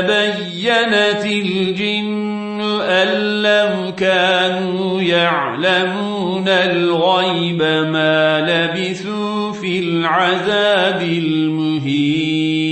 تبينت الجن أن لو كانوا يعلمون الغيب ما لبثوا في العذاب المهين.